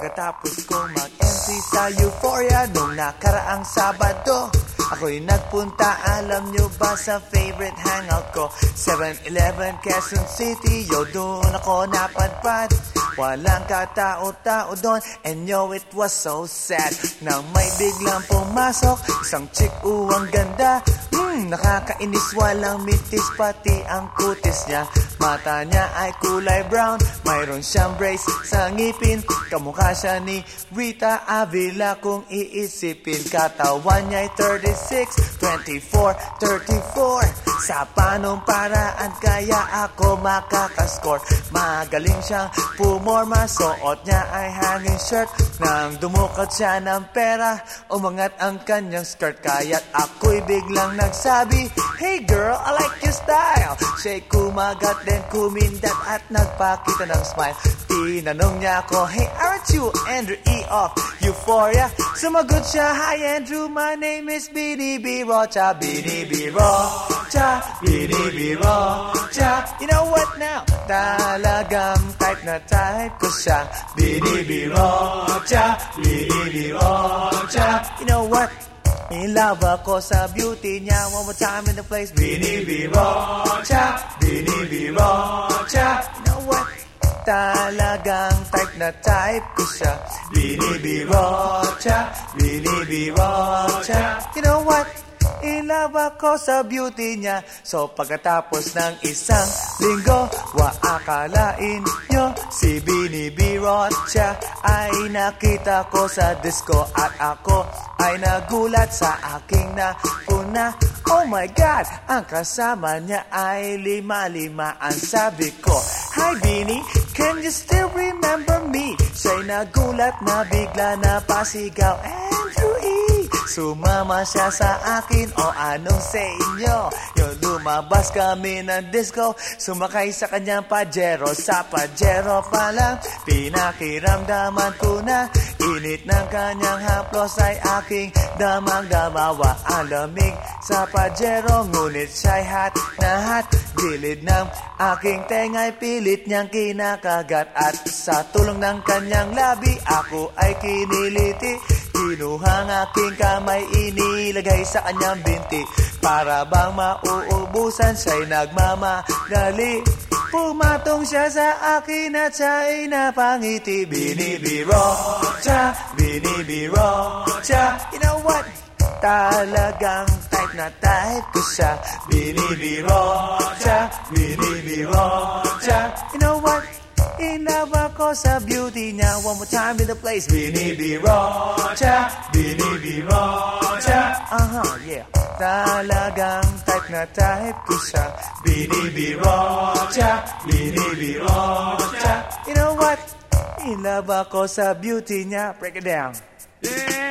Pagkatapos kong mag-MC sa Euphoria Nung nakaraang Sabado Ako'y nagpunta, alam nyo ba sa favorite hangout ko? 7-Eleven, Quezon City. Yo, doon ako napadpad. Walang katao-tao doon. And yo, it was so sad Nang may biglang pumasok. Isang chick, uwang ganda Hmm, nakakainis walang mitis Pati ang kutis niya. Mata niya ay kulay brown Mayroon siyang brace sa ngipin. Kamukha siya ni Rita Avila Kung iisipin. Katawan niya ay 36, 24, 34 Sa panong paraan kaya ako makakascore? Magaling siyang pumorma Suot niya ay hanging shirt. Nang dumukot siya ng pera Umangat ang kanyang skirt. Kaya't ako'y biglang nagsabi Hey girl, I like your style Siya'y kumagat din kumindat At nagpakita ng smile Tinanong niya ako Hey, aren't you Andrew E. of Euphoria? Sumagot siya Hi Andrew, my name is Bini B. Rocha Bini B. Rocha Bini B. Rocha You know what now? Talagang type na type ko siya Bini B. Rocha Bini B. Rocha? In love sa beauty niya One more time in the place Bini B. Rocha Bini B. Rocha You know what? Talagang type na type ko siya Bini B. Rocha Bini B. Rocha You know what? In love ako sa beauty niya So pagkatapos ng isang linggo Wa akalain nyo Si Bini B. Rocha Ay nakita ko sa disco At ako ay nagulat sa aking napuna Oh my God! Ang kasama niya ay lima-lima Ang sabi ko Hi Bini, can you still remember me? Siya'y nagulat na bigla na pasigaw Andrew E. Sumama siya sa akin o anong sa inyo? Yung lumabas kami ng disco Sumakay sa kanyang pajero. Sa pajero pa lang Pinakiramdaman ko na Init ng kanyang haplos ay aking damang damawa. Ang lamig sa pajero Ngunit siya'y hot na hot Gilid ng aking tengay Pilit niyang kinakagat. At sa tulong ng kanyang labi Ako ay kiniliti Kinuha ang aking kamay, inilagay sa kanyang binti Para bang mauubusan, siya'y nagmamagali Pumatong siya sa akin at siya'y napangiti Binibiro siya, binibiro siya You know what? Talagang type na type ko siya Binibiro siya, binibiro siya You know what? In love ako sa beauty niya. One more time in the place. Binibiro siya, binibiro siya Uh-huh, yeah. Talagang type na type ko siya. Binibiro siya, binibiro siya You know what? In love ako sa beauty niya. Break it down. Yeah!